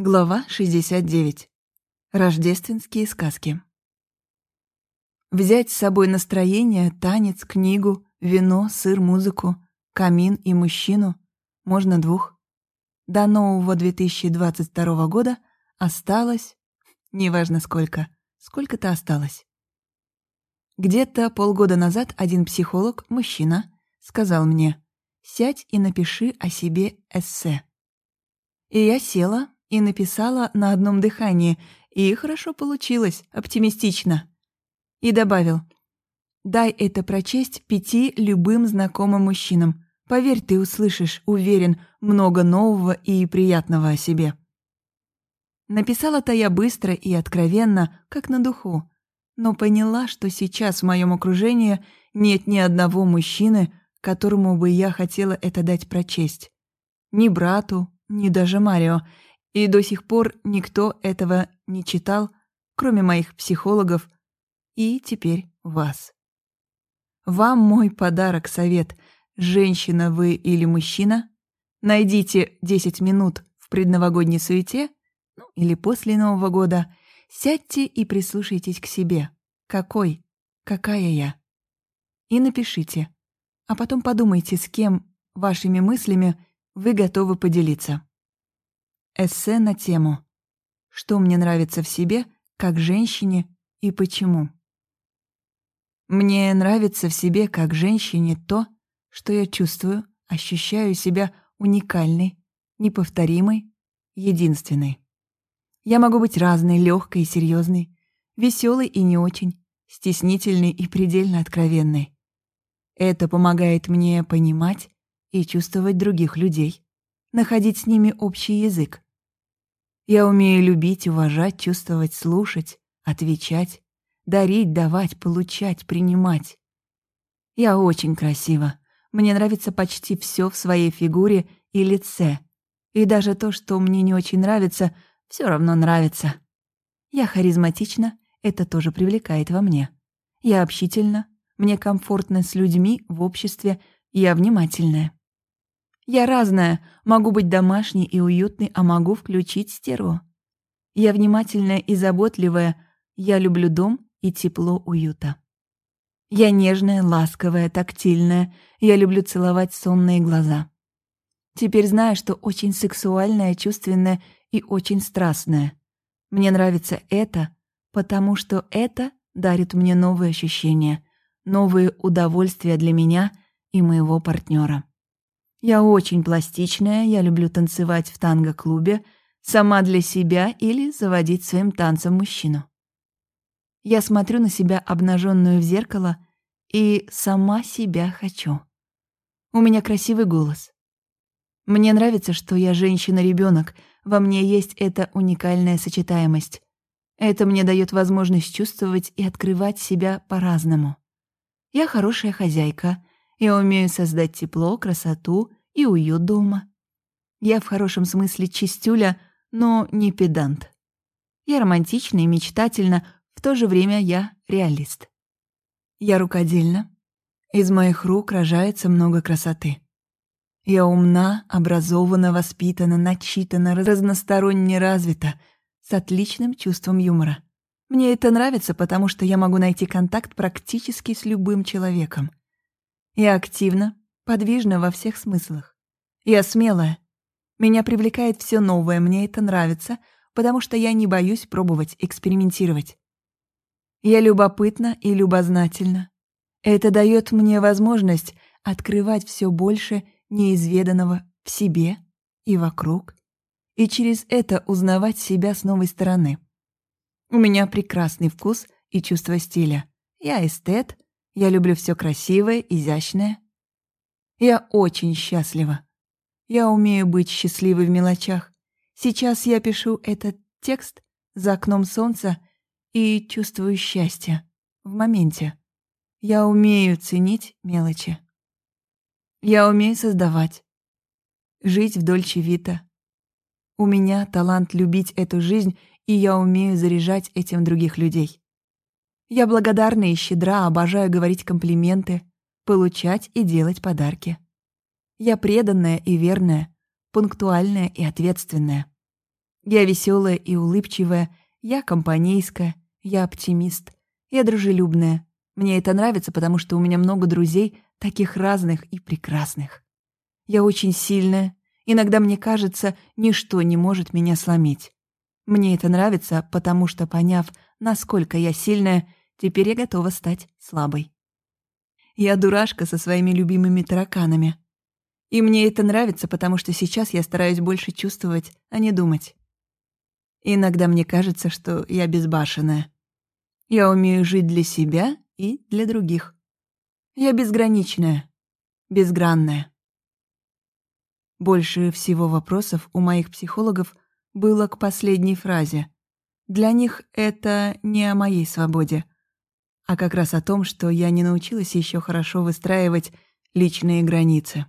Глава 69. Рождественские сказки. Взять с собой настроение, танец, книгу, вино, сыр, музыку, камин и мужчину можно двух. До нового 2022 года осталось, неважно сколько, сколько-то осталось. Где-то полгода назад один психолог, мужчина, сказал мне «Сядь и напиши о себе эссе». И я села, и написала на одном дыхании, и хорошо получилось, оптимистично. И добавил, «Дай это прочесть пяти любым знакомым мужчинам. Поверь, ты услышишь, уверен, много нового и приятного о себе». Написала-то я быстро и откровенно, как на духу, но поняла, что сейчас в моем окружении нет ни одного мужчины, которому бы я хотела это дать прочесть. Ни брату, ни даже Марио, и до сих пор никто этого не читал, кроме моих психологов и теперь вас. Вам мой подарок-совет. Женщина вы или мужчина, найдите 10 минут в предновогодней суете, ну или после Нового года, сядьте и прислушайтесь к себе. Какой? Какая я? И напишите. А потом подумайте, с кем вашими мыслями вы готовы поделиться. Эссе на тему «Что мне нравится в себе, как женщине и почему?». Мне нравится в себе, как женщине, то, что я чувствую, ощущаю себя уникальной, неповторимой, единственной. Я могу быть разной, легкой и серьезной, веселой и не очень, стеснительной и предельно откровенной. Это помогает мне понимать и чувствовать других людей, находить с ними общий язык, я умею любить, уважать, чувствовать, слушать, отвечать, дарить, давать, получать, принимать. Я очень красива. Мне нравится почти все в своей фигуре и лице. И даже то, что мне не очень нравится, все равно нравится. Я харизматична, это тоже привлекает во мне. Я общительна, мне комфортно с людьми в обществе, я внимательная. Я разная, могу быть домашней и уютной, а могу включить стерву. Я внимательная и заботливая, я люблю дом и тепло уюта. Я нежная, ласковая, тактильная, я люблю целовать сонные глаза. Теперь знаю, что очень сексуальная, чувственная и очень страстная. Мне нравится это, потому что это дарит мне новые ощущения, новые удовольствия для меня и моего партнера. Я очень пластичная, я люблю танцевать в танго-клубе, сама для себя или заводить своим танцем мужчину. Я смотрю на себя обнаженную в зеркало и сама себя хочу. У меня красивый голос. Мне нравится, что я женщина-ребенок, во мне есть эта уникальная сочетаемость. Это мне дает возможность чувствовать и открывать себя по-разному. Я хорошая хозяйка, я умею создать тепло, красоту и уют дома. Я в хорошем смысле чистюля, но не педант. Я романтична и мечтательна, в то же время я реалист. Я рукодельна. Из моих рук рожается много красоты. Я умна, образована, воспитана, начитана, разносторонне развита, с отличным чувством юмора. Мне это нравится, потому что я могу найти контакт практически с любым человеком. Я активна, подвижна во всех смыслах. Я смелая. Меня привлекает все новое, мне это нравится, потому что я не боюсь пробовать, экспериментировать. Я любопытна и любознательна. Это дает мне возможность открывать все больше неизведанного в себе и вокруг, и через это узнавать себя с новой стороны. У меня прекрасный вкус и чувство стиля. Я эстет, я люблю все красивое, изящное. Я очень счастлива. Я умею быть счастливой в мелочах. Сейчас я пишу этот текст за окном солнца и чувствую счастье в моменте. Я умею ценить мелочи. Я умею создавать, жить в Дольче. У меня талант любить эту жизнь, и я умею заряжать этим других людей. Я благодарна и щедра, обожаю говорить комплименты, получать и делать подарки. Я преданная и верная, пунктуальная и ответственная. Я веселая и улыбчивая, я компанейская, я оптимист, я дружелюбная. Мне это нравится, потому что у меня много друзей, таких разных и прекрасных. Я очень сильная, иногда мне кажется, ничто не может меня сломить. Мне это нравится, потому что, поняв, насколько я сильная, теперь я готова стать слабой. Я дурашка со своими любимыми тараканами. И мне это нравится, потому что сейчас я стараюсь больше чувствовать, а не думать. Иногда мне кажется, что я безбашенная. Я умею жить для себя и для других. Я безграничная, безгранная. Больше всего вопросов у моих психологов было к последней фразе. Для них это не о моей свободе, а как раз о том, что я не научилась еще хорошо выстраивать личные границы.